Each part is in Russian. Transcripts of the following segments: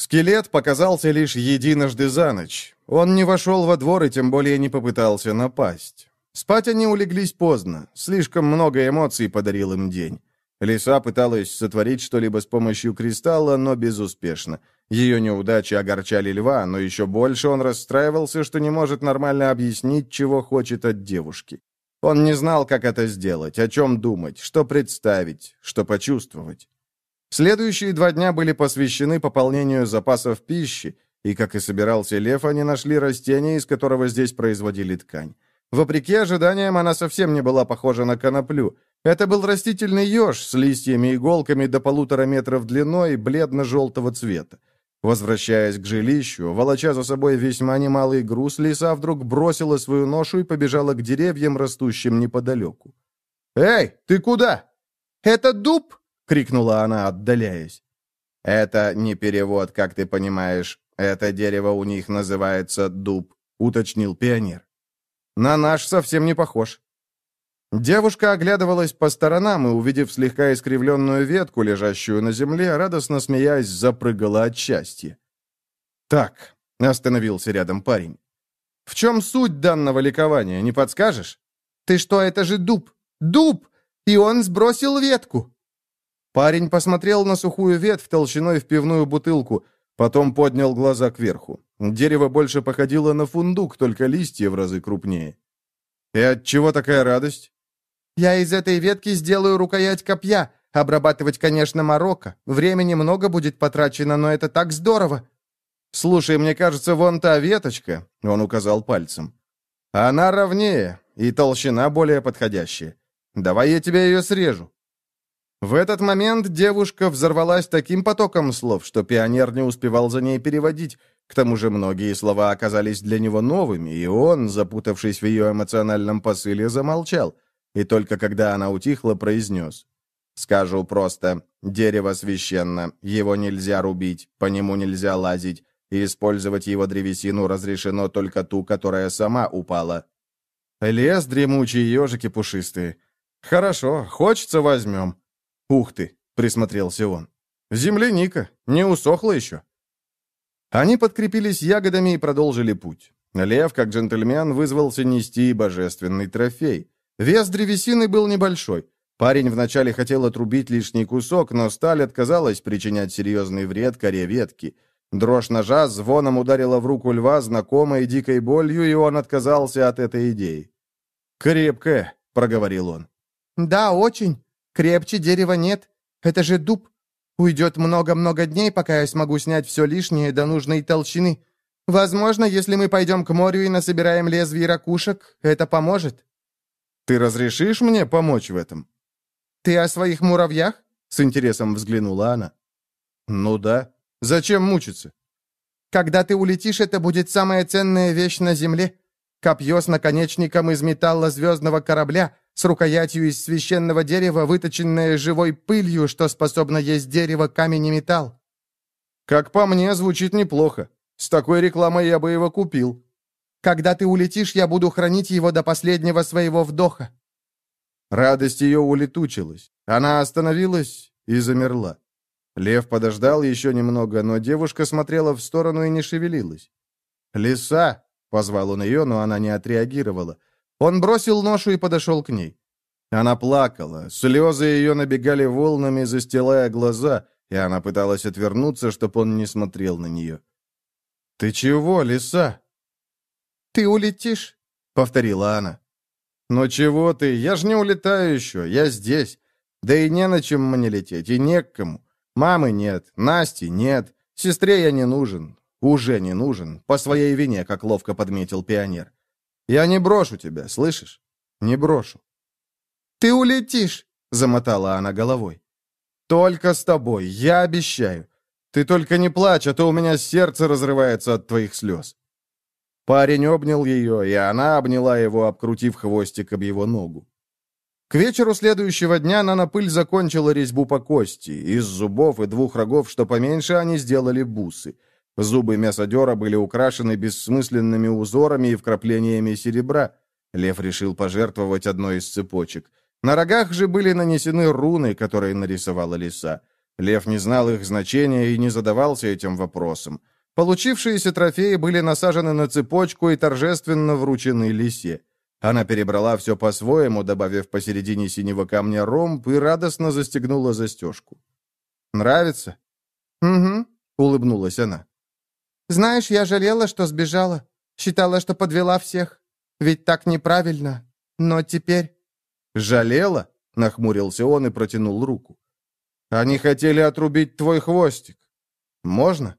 Скелет показался лишь единожды за ночь. Он не вошел во двор и тем более не попытался напасть. Спать они улеглись поздно. Слишком много эмоций подарил им день. Лиса пыталась сотворить что-либо с помощью кристалла, но безуспешно. Ее неудачи огорчали льва, но еще больше он расстраивался, что не может нормально объяснить, чего хочет от девушки. Он не знал, как это сделать, о чем думать, что представить, что почувствовать. Следующие два дня были посвящены пополнению запасов пищи, и, как и собирался лев, они нашли растение, из которого здесь производили ткань. Вопреки ожиданиям, она совсем не была похожа на коноплю. Это был растительный еж с листьями и иголками до полутора метров длиной, бледно-желтого цвета. Возвращаясь к жилищу, волоча за собой весьма немалый груз, лиса вдруг бросила свою ношу и побежала к деревьям, растущим неподалеку. «Эй, ты куда?» «Это дуб!» — крикнула она, отдаляясь. «Это не перевод, как ты понимаешь. Это дерево у них называется дуб», — уточнил пионер. На наш совсем не похож». Девушка оглядывалась по сторонам и, увидев слегка искривленную ветку, лежащую на земле, радостно смеясь, запрыгала от счастья. «Так», — остановился рядом парень, — «в чем суть данного ликования, не подскажешь?» «Ты что, это же дуб! Дуб! И он сбросил ветку!» Парень посмотрел на сухую ветвь толщиной в пивную бутылку, потом поднял глаза кверху. Дерево больше походило на фундук, только листья в разы крупнее. «И от чего такая радость?» «Я из этой ветки сделаю рукоять копья. Обрабатывать, конечно, Марокко. Времени много будет потрачено, но это так здорово». «Слушай, мне кажется, вон та веточка», — он указал пальцем. «Она ровнее, и толщина более подходящая. Давай я тебе ее срежу». В этот момент девушка взорвалась таким потоком слов, что пионер не успевал за ней переводить, к тому же многие слова оказались для него новыми, и он, запутавшись в ее эмоциональном посыле, замолчал, и только когда она утихла, произнес. «Скажу просто, дерево священно, его нельзя рубить, по нему нельзя лазить, и использовать его древесину разрешено только ту, которая сама упала». «Лес, дремучие ежики пушистые. Хорошо, хочется возьмем». «Ух ты!» — присмотрелся он. «Земляника, не усохла еще?» Они подкрепились ягодами и продолжили путь. Лев, как джентльмен, вызвался нести божественный трофей. Вес древесины был небольшой. Парень вначале хотел отрубить лишний кусок, но сталь отказалась причинять серьезный вред коре ветки. Дрожь ножа звоном ударила в руку льва знакомой дикой болью, и он отказался от этой идеи. «Крепкая», — проговорил он. «Да, очень. Крепче дерева нет. Это же дуб. Уйдет много-много дней, пока я смогу снять все лишнее до нужной толщины. Возможно, если мы пойдем к морю и насобираем лезвий ракушек, это поможет». «Ты разрешишь мне помочь в этом?» «Ты о своих муравьях?» — с интересом взглянула она. «Ну да. Зачем мучиться?» «Когда ты улетишь, это будет самая ценная вещь на Земле. Копье с наконечником из металла звездного корабля, с рукоятью из священного дерева, выточенное живой пылью, что способно есть дерево, камень и металл. Как по мне, звучит неплохо. С такой рекламой я бы его купил. Когда ты улетишь, я буду хранить его до последнего своего вдоха. Радость ее улетучилась. Она остановилась и замерла. Лев подождал еще немного, но девушка смотрела в сторону и не шевелилась. «Лиса!» — позвал он ее, но она не отреагировала. Он бросил ношу и подошел к ней. Она плакала, слезы ее набегали волнами, застилая глаза, и она пыталась отвернуться, чтобы он не смотрел на нее. «Ты чего, лиса?» «Ты улетишь», — повторила она. «Ну чего ты? Я ж не улетаю еще, я здесь. Да и не на чем мне лететь, и не к кому. Мамы нет, Насти нет, сестре я не нужен, уже не нужен, по своей вине, как ловко подметил пионер. Я не брошу тебя, слышишь? Не брошу». «Ты улетишь!» — замотала она головой. «Только с тобой, я обещаю. Ты только не плачь, а то у меня сердце разрывается от твоих слез». Парень обнял ее, и она обняла его, обкрутив хвостик об его ногу. К вечеру следующего дня Нанопыль закончила резьбу по кости. Из зубов и двух рогов, что поменьше, они сделали бусы — Зубы мясодера были украшены бессмысленными узорами и вкраплениями серебра. Лев решил пожертвовать одной из цепочек. На рогах же были нанесены руны, которые нарисовала лиса. Лев не знал их значения и не задавался этим вопросом. Получившиеся трофеи были насажены на цепочку и торжественно вручены лисе. Она перебрала все по-своему, добавив посередине синего камня ромб и радостно застегнула застежку. «Нравится?» «Угу», — улыбнулась она. «Знаешь, я жалела, что сбежала. Считала, что подвела всех. Ведь так неправильно. Но теперь...» «Жалела?» — нахмурился он и протянул руку. «Они хотели отрубить твой хвостик. Можно?»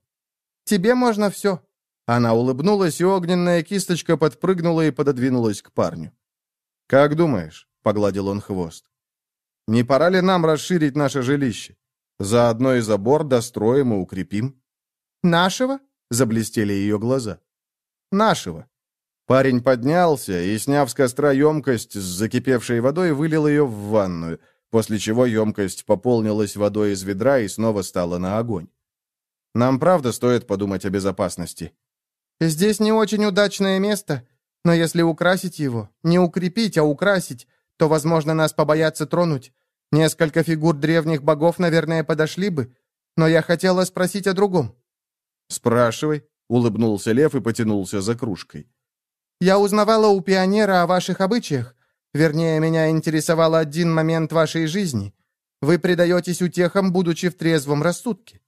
«Тебе можно все». Она улыбнулась, и огненная кисточка подпрыгнула и пододвинулась к парню. «Как думаешь?» — погладил он хвост. «Не пора ли нам расширить наше жилище? Заодно и забор достроим и укрепим». «Нашего?» — заблестели ее глаза. «Нашего». Парень поднялся и, сняв с костра емкость с закипевшей водой, вылил ее в ванную, после чего емкость пополнилась водой из ведра и снова стала на огонь. Нам правда стоит подумать о безопасности. Здесь не очень удачное место, но если украсить его, не укрепить, а украсить, то, возможно, нас побоятся тронуть. Несколько фигур древних богов, наверное, подошли бы, но я хотела спросить о другом». «Спрашивай», — улыбнулся Лев и потянулся за кружкой. «Я узнавала у пионера о ваших обычаях. Вернее, меня интересовал один момент вашей жизни. Вы предаетесь утехам, будучи в трезвом рассудке.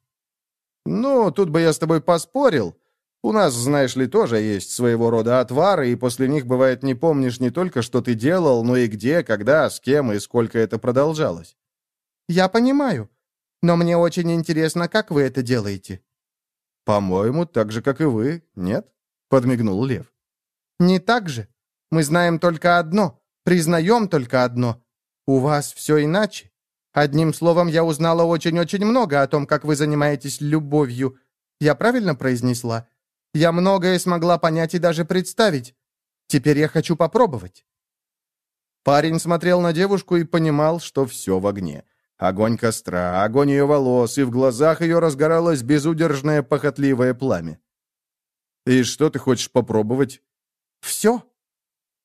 «Ну, тут бы я с тобой поспорил. У нас, знаешь ли, тоже есть своего рода отвары, и после них, бывает, не помнишь не только, что ты делал, но и где, когда, с кем и сколько это продолжалось». «Я понимаю. Но мне очень интересно, как вы это делаете». «По-моему, так же, как и вы, нет?» — подмигнул Лев. «Не так же. Мы знаем только одно, признаем только одно. У вас все иначе. Одним словом, я узнала очень-очень много о том, как вы занимаетесь любовью. Я правильно произнесла? Я многое смогла понять и даже представить. Теперь я хочу попробовать». Парень смотрел на девушку и понимал, что все в огне. Огонь костра, огонь ее волос, и в глазах ее разгоралось безудержное похотливое пламя. «И что ты хочешь попробовать?» «Все».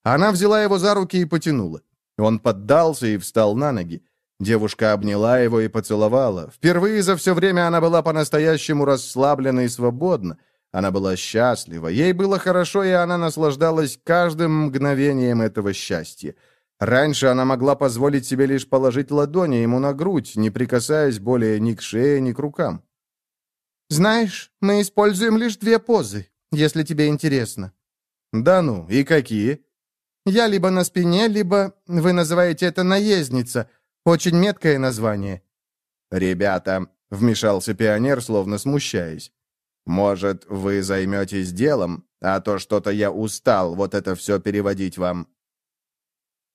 Она взяла его за руки и потянула. Он поддался и встал на ноги. Девушка обняла его и поцеловала. Впервые за все время она была по-настоящему расслаблена и свободна. Она была счастлива, ей было хорошо, и она наслаждалась каждым мгновением этого счастья. Раньше она могла позволить себе лишь положить ладони ему на грудь, не прикасаясь более ни к шее, ни к рукам. «Знаешь, мы используем лишь две позы, если тебе интересно». «Да ну, и какие?» «Я либо на спине, либо, вы называете это наездница, очень меткое название». «Ребята», — вмешался пионер, словно смущаясь, «может, вы займетесь делом, а то что-то я устал вот это все переводить вам».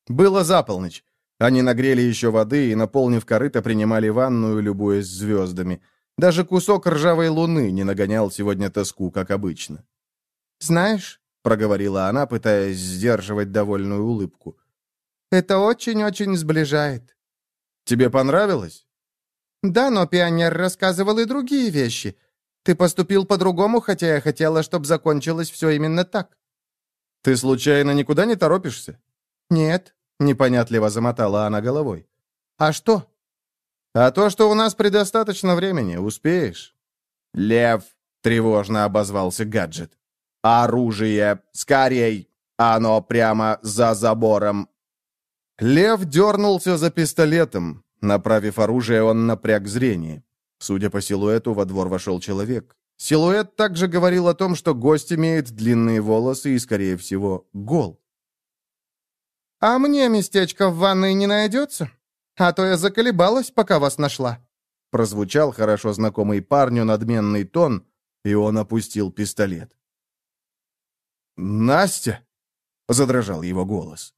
Было за полночь. Они нагрели еще воды и, наполнив корыто, принимали ванную, любуясь звездами. Даже кусок ржавой луны не нагонял сегодня тоску, как обычно. «Знаешь», — проговорила она, пытаясь сдерживать довольную улыбку, «это очень-очень сближает. Тебе понравилось?» «Да, но пионер рассказывал и другие вещи. Ты поступил по-другому, хотя я хотела, чтобы закончилось все именно так». «Ты случайно никуда не торопишься?» «Нет», — непонятливо замотала она головой. «А что?» «А то, что у нас предостаточно времени, успеешь». «Лев», — тревожно обозвался гаджет. «Оружие! Скорей! Оно прямо за забором!» Лев дернулся за пистолетом. Направив оружие, он напряг зрение. Судя по силуэту, во двор вошел человек. Силуэт также говорил о том, что гость имеет длинные волосы и, скорее всего, гол. «А мне местечко в ванной не найдется? А то я заколебалась, пока вас нашла». Прозвучал хорошо знакомый парню надменный тон, и он опустил пистолет. «Настя!» — задрожал его голос.